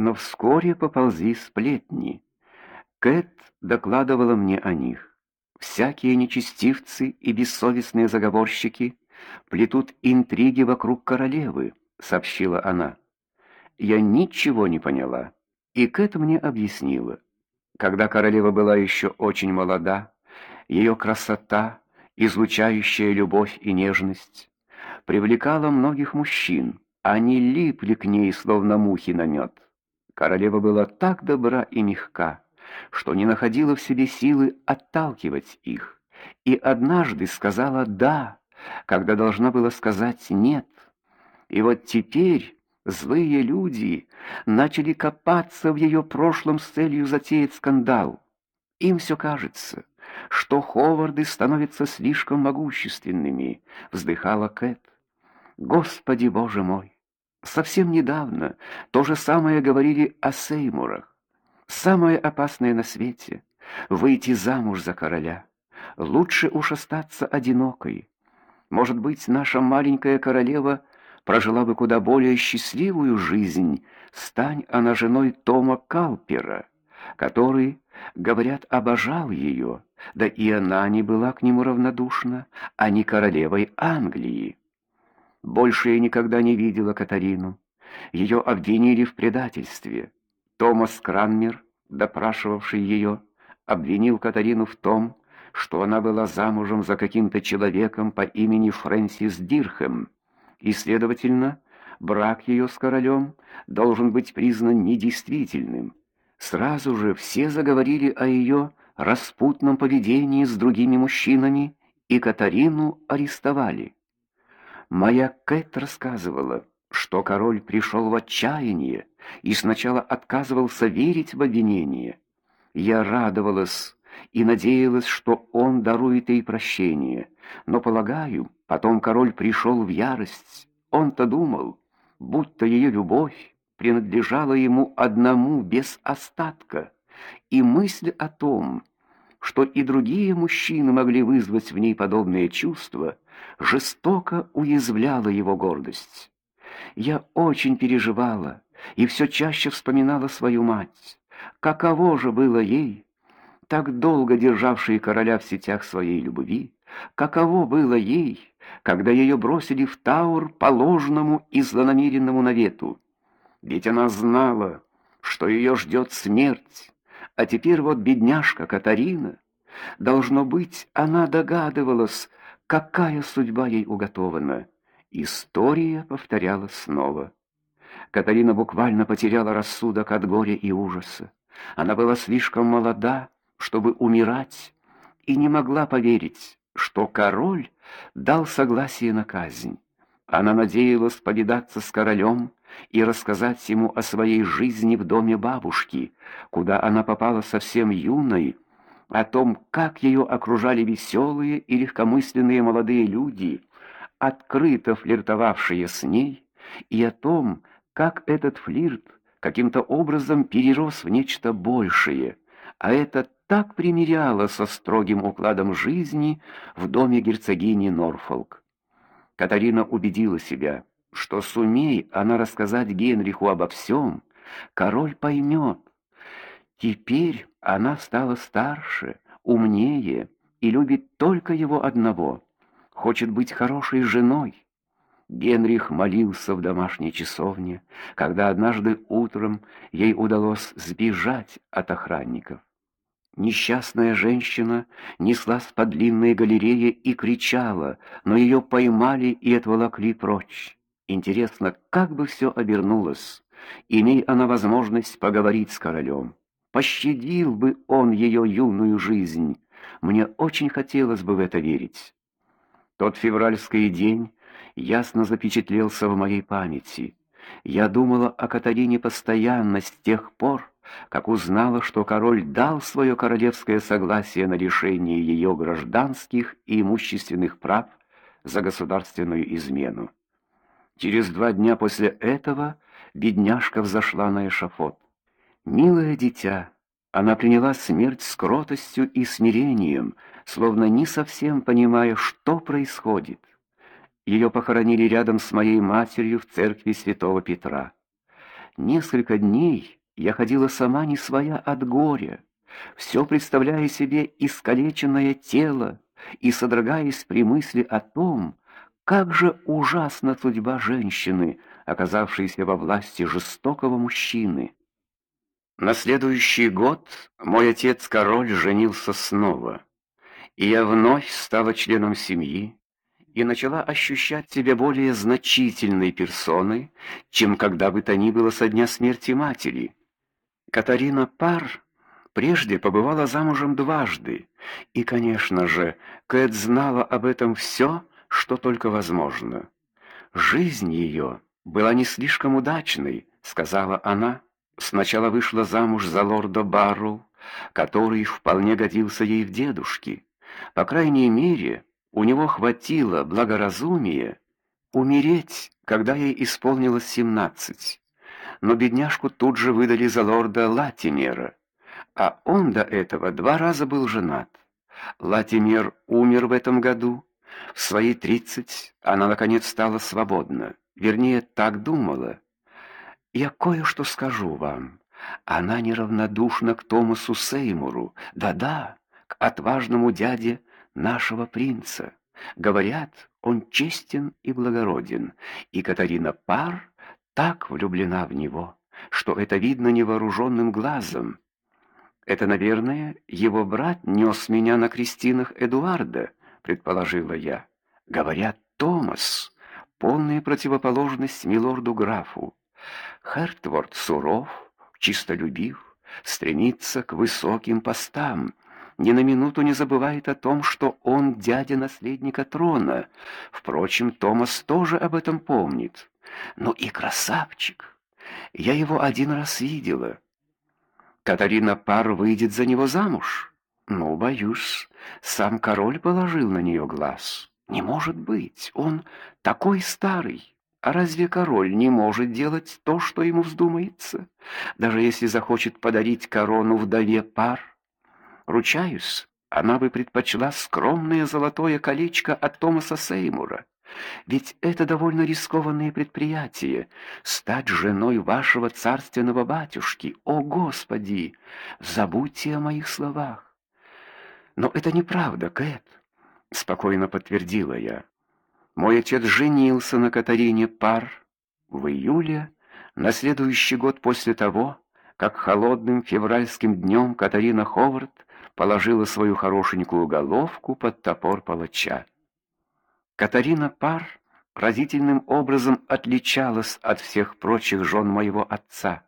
но вскоре поползли сплетни. Кэт докладывала мне о них. Всякие нечестивцы и бессовестные заговорщики плетут интриги вокруг королевы, сообщила она. Я ничего не поняла, и Кэт мне объяснила. Когда королева была еще очень молода, ее красота, излучающая любовь и нежность, привлекала многих мужчин. Они липли к ней словно мухи на мед. Королева была так добра и мягка, что не находила в себе силы отталкивать их, и однажды сказала да, когда должна была сказать нет. И вот теперь злые люди начали копаться в ее прошлом с целью затеять скандал. Им все кажется, что Ховарды становятся слишком могущественными, вздыхала Кэт. Господи Боже мой! Совсем недавно то же самое говорили о Сеймурах. Самое опасное на свете выйти замуж за короля. Лучше уж остаться одинокой. Может быть, наша маленькая королева прожила бы куда более счастливую жизнь, стань она женой Тома Калпера, который, говорят, обожал ее, да и она не была к нему равнодушна, а не королевой Англии. Больше я никогда не видела Катарину. Ее обвинили в предательстве. Томас Кранмер, допрашивавший ее, обвинил Катарину в том, что она была замужем за каким-то человеком по имени Фрэнсис Дирхэм, и, следовательно, брак ее с королем должен быть признан недействительным. Сразу же все заговорили о ее распутном поведении с другими мужчинами, и Катарину арестовали. Моя Кэт рассказывала, что король пришел в отчаяние и сначала отказывался верить в обвинение. Я радовалась и надеялась, что он дарует ей прощение, но, полагаю, потом король пришел в ярость. Он-то думал, будто ее любовь принадлежала ему одному без остатка, и мысль о том, что и другие мужчины могли вызвать в ней подобные чувства, жестоко уязвляла его гордость. Я очень переживала и все чаще вспоминала свою мать. Каково же было ей, так долго державшей короля в сетях своей любви, каково было ей, когда ее бросили в Таур по ложному и злонамеренному навету. Ведь она знала, что ее ждет смерть, а теперь вот бедняжка Катарина, должно быть, она догадывалась, какая судьба ей уготована. История повторялась снова. Катарина буквально потеряла рассудок от горя и ужаса. Она была слишком молода, чтобы умирать, и не могла поверить, что король дал согласие на казнь. Она надеялась повидаться с королем и рассказать ему о своей жизни в доме бабушки, куда она попала совсем юной, о том, как ее окружали веселые и легкомысленные молодые люди, открыто флиртовавшие с ней, и о том, как этот флирт каким-то образом перерос в нечто большее, а это так примиряло со строгим укладом жизни в доме герцогини Норфолк. Катарина убедила себя, что сумей она рассказать Генриху обо всем, король поймет. Теперь она стала старше, умнее и любит только его одного. Хочет быть хорошей женой. Генрих молился в домашней часовне, когда однажды утром ей удалось сбежать от охранников. Несчастная женщина неслась по длинной галерее и кричала, но ее поймали и отволокли прочь. Интересно, как бы все обернулось, имей она возможность поговорить с королем. Пощадил бы он ее юную жизнь. Мне очень хотелось бы в это верить. Тот февральский день ясно запечатлелся в моей памяти. Я думала о Катарине постоянно с тех пор, как узнала, что король дал свое королевское согласие на решение ее гражданских и имущественных прав за государственную измену. Через два дня после этого бедняжка взошла на эшафот. Милое дитя, она приняла смерть с кротостью и смирением, словно не совсем понимая, что происходит. Ее похоронили рядом с моей матерью в церкви Святого Петра. Несколько дней я ходила сама не своя от горя, все представляя себе искалеченное тело и содрогаясь при мысли о том, как же ужасна судьба женщины, оказавшейся во власти жестокого мужчины. На следующий год мой отец-король женился снова, и я вновь стала членом семьи и начала ощущать себя более значительной персоной, чем когда бы то ни было со дня смерти матери. Катарина Пар прежде побывала замужем дважды, и, конечно же, Кэт знала об этом все, что только возможно. Жизнь ее была не слишком удачной, сказала она. Сначала вышла замуж за лорда Барроу, который вполне годился ей в дедушки. По крайней мере, у него хватило благоразумия умереть, когда ей исполнилось семнадцать. Но бедняжку тут же выдали за лорда Латимера, а он до этого два раза был женат. Латимер умер в этом году. В свои тридцать она наконец стала свободна. Вернее, так думала. Я кое-что скажу вам. Она неравнодушна к Томасу Сеймуру. Да-да, к отважному дяде нашего принца. Говорят, он честен и благороден, и Катарина Пар так влюблена в него, что это видно невооруженным глазом. Это, наверное, его брат нес меня на крестинах Эдуарда, предположила я. Говорят, Томас полная противоположность милорду графу. Хертворд суров, чистолюбив, стремится к высоким постам, ни на минуту не забывает о том, что он дядя наследника трона. Впрочем, Томас тоже об этом помнит. Ну и красавчик. Я его один раз видела. Катарина Пар выйдет за него замуж. Ну, боюсь, сам король положил на нее глаз. Не может быть, он такой старый. А разве король не может делать то, что ему вздумается, даже если захочет подарить корону вдове пар? Ручаюсь, она бы предпочла скромное золотое колечко от Томаса Сеймура. Ведь это довольно рискованное предприятие стать женой вашего царственного батюшки. О, господи, забудьте о моих словах. Но это неправда, Кэт, спокойно подтвердила я. Мой отец женился на Катарине Пар в июле, на следующий год после того, как холодным февральским днем Катарина Ховард положила свою хорошенькую головку под топор палача. Катарина Пар разительным образом отличалась от всех прочих жен моего отца.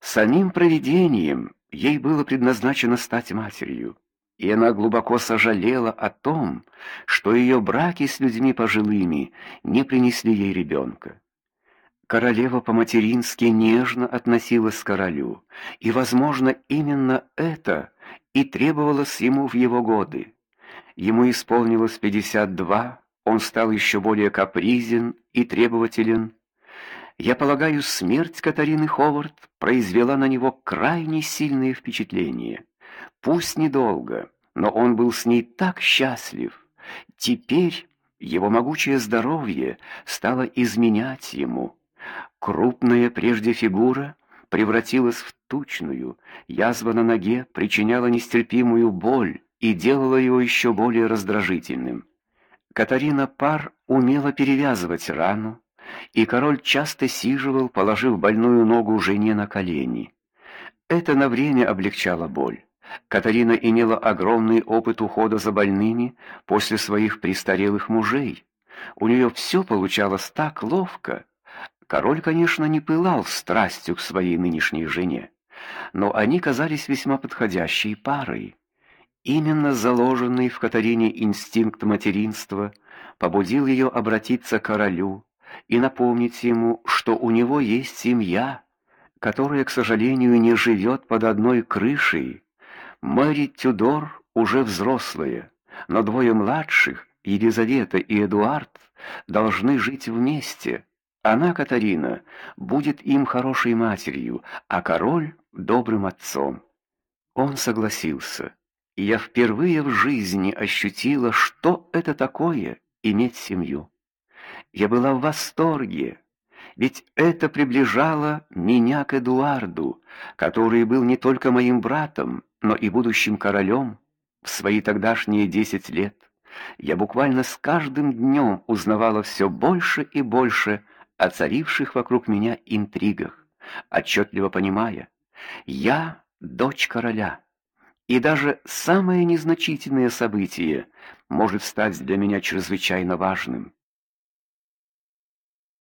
Самим провидением ей было предназначено стать матерью и она глубоко сожалела о том, что ее браки с людьми пожилыми не принесли ей ребенка. Королева по-матерински нежно относилась к королю, и, возможно, именно это и требовалось ему в его годы. Ему исполнилось пятьдесят два, он стал еще более капризен и требователен. Я полагаю, смерть Катарины Ховард произвела на него крайне сильное впечатление. Пусть недолго, но он был с ней так счастлив. Теперь его могучее здоровье стало изменять ему. Крупная прежде фигура превратилась в тучную, язва на ноге причиняла нестерпимую боль и делала его еще более раздражительным. Катарина Пар умела перевязывать рану, и король часто сиживал, положив больную ногу жене на колени. Это на время облегчало боль. Катарина имела огромный опыт ухода за больными после своих престарелых мужей. У нее все получалось так ловко. Король, конечно, не пылал страстью к своей нынешней жене, но они казались весьма подходящей парой. Именно заложенный в Катарине инстинкт материнства побудил ее обратиться к королю и напомнить ему, что у него есть семья, которая, к сожалению, не живет под одной крышей Мэри Тюдор уже взрослые, но двое младших, Елизавета и Эдуард, должны жить вместе. Она, Катарина, будет им хорошей матерью, а король добрым отцом. Он согласился, я впервые в жизни ощутила, что это такое иметь семью. Я была в восторге. Ведь это приближало меня к Эдуарду, который был не только моим братом, но и будущим королем в свои тогдашние десять лет. Я буквально с каждым днем узнавала все больше и больше о царивших вокруг меня интригах, отчетливо понимая, я дочь короля. И даже самое незначительное событие может стать для меня чрезвычайно важным.